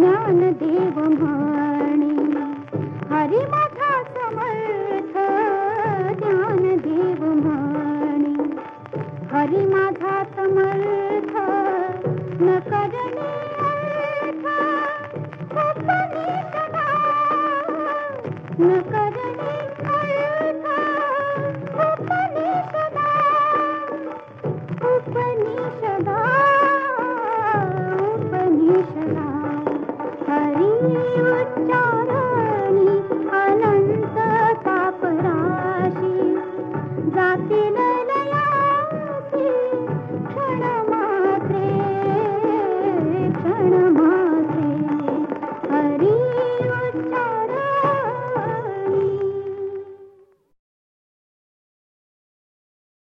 ज्ञान देव भाणी हरिमठा समर्थ ज्ञान देव भाणी हरिमाधा समर्थ न करणे अर्थ न